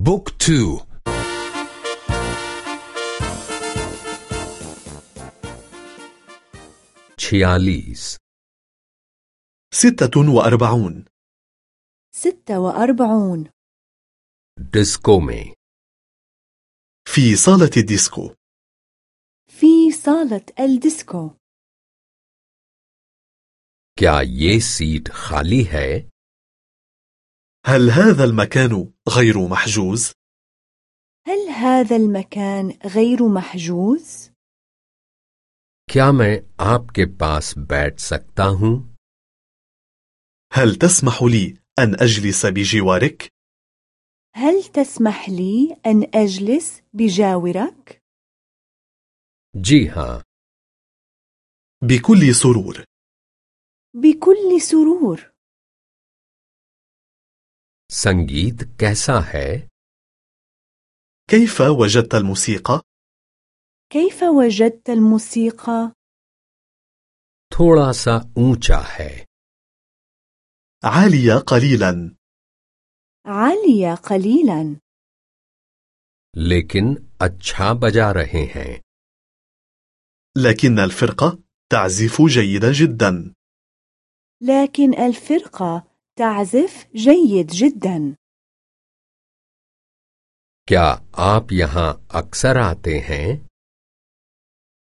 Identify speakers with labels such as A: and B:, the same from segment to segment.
A: بوك تو
B: छियालीस
C: ستة وأربعون
D: ستة وأربعون
B: डिस्को में
C: في صالة الديسكو
D: في صالة الديسكو
B: क्या ये सीट खाली है
C: هل هذا المكان غير محجوز؟
D: هل هذا المكان غير محجوز؟
B: क्या मैं आपके पास बैठ सकता हूँ
C: هل تسمح لي أن أجلس بجوارك؟
D: هل تسمح لي أن أجلس بجاورك؟
B: जी हाँ
C: بكل سرور
D: بكل سرور
B: संगीत कैसा है
C: كيف وجدت الموسيقى؟
D: كيف وجدت الموسيقى؟
B: थोड़ा सा ऊंचा है
C: عالية قليلا
D: عالية قليلا
B: लेकिन अच्छा बजा रहे हैं
C: لكن الفرقة تعزف جيدا جدا
D: لكن الفرقة تعزف جيد جدا
B: क्या आप यहाँ अक्सर आते हैं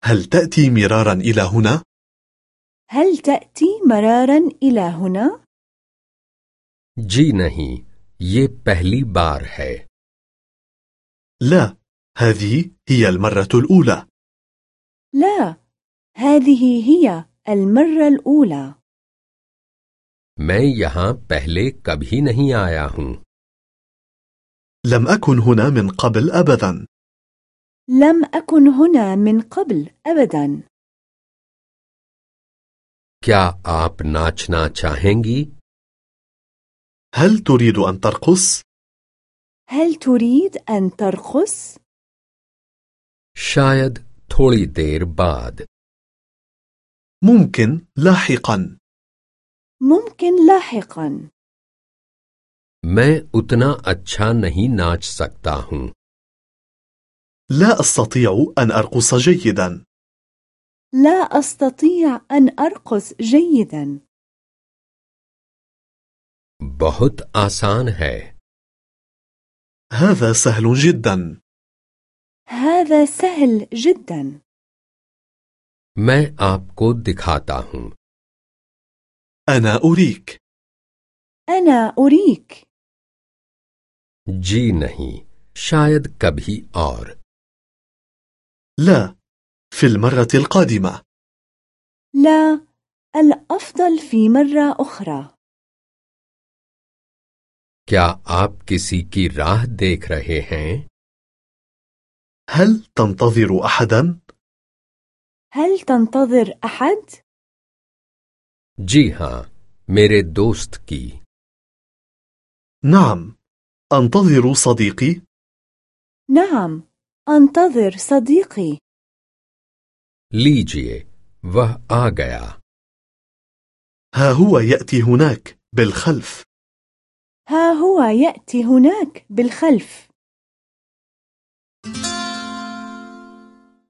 C: هل تأتي مرارا إلى هنا؟
D: هل تأتي مرارا إلى هنا؟
B: जी नहीं ये पहली बार है
C: لا هذه هي المرة الأولى
D: لا هذه هي المرة الأولى
B: मैं यहाँ पहले कभी नहीं आया हूँ
C: لم أكن هنا من قبل أبدا
D: لم أكن هنا من قبل أبدا
B: क्या आप नाचना चाहेंगी
C: هل تريد أن ترقص؟
D: هل تريد أن ترقص؟
B: शायद थोड़ी देर बाद
C: ممكن لاحقا
D: ممكن لاحقا
B: मैं उतना अच्छा नहीं नाच सकता हूँ
C: لا أستطيع أن أرقص جيدا
D: لا أستطيع أن أرقص جيدا
B: बहुत आसान है
C: هذا سهل جدا
D: هذا سهل جدا
B: मैं आपको दिखाता हूँ
C: أنا أريك
D: أنا أريك
B: जी नहीं शायद कभी और
C: لا في المرة القادمة
D: لا الأفضل في مرة أخرى
B: क्या आप किसी की राह देख रहे हैं
C: هل تنتظر أحدا؟
D: هل تنتظر أحد؟
B: जी हाँ मेरे दोस्त की
C: نعم أنتظر صديقي
D: نعم أنتظر صديقي
B: लीजिए वह आ गया
C: ها هو يأتي هناك بالخلف
D: ها هو يأتي هناك بالخلف